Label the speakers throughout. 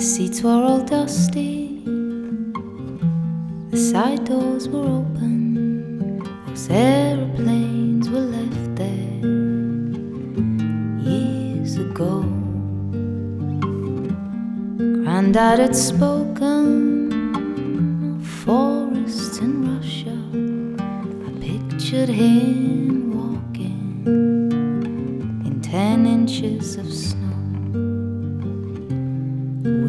Speaker 1: seats were all dusty, the side doors were open, those aeroplanes were left there years ago. Grandad had spoken of forests in Russia. I pictured him walking in ten inches of snow.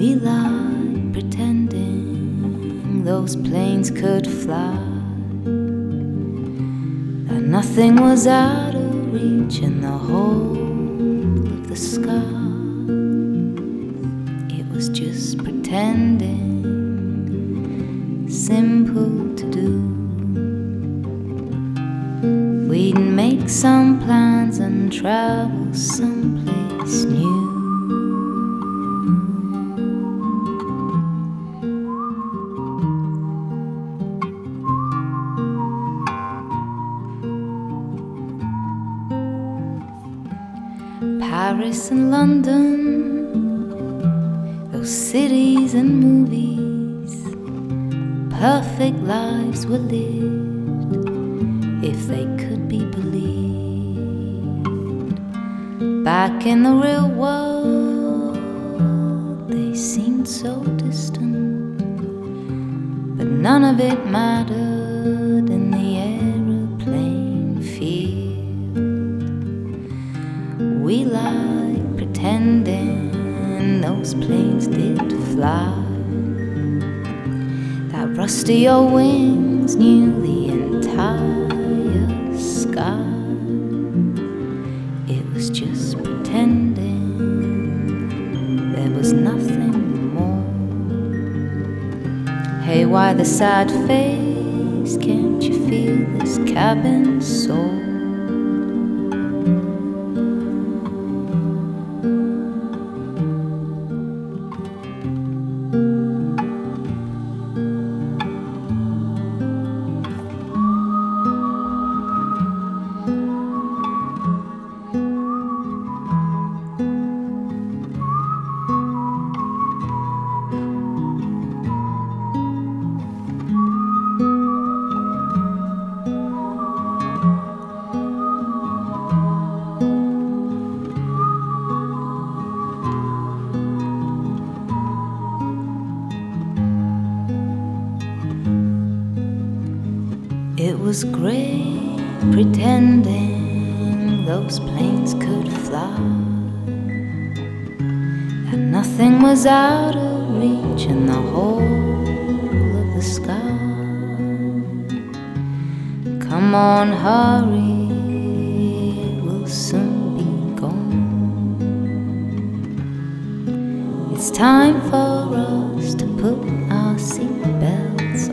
Speaker 1: We lied pretending those planes could fly. That nothing was out of reach in the whole of the sky. It was just pretending, simple to do. We'd make some plans and travel someplace new. Paris and London, those cities and movies, perfect lives were lived if they could be believed. Back in the real world, they seemed so distant, but none of it mattered those planes did fly. That rusty old wings knew the entire sky. It was just pretending there was nothing more. Hey, why the sad face? Can't you feel this cabin soul? It was great pretending those planes could fly. And nothing was out of reach in the whole of the sky. Come on, hurry, we'll soon be gone. It's time for us to put our seatbelts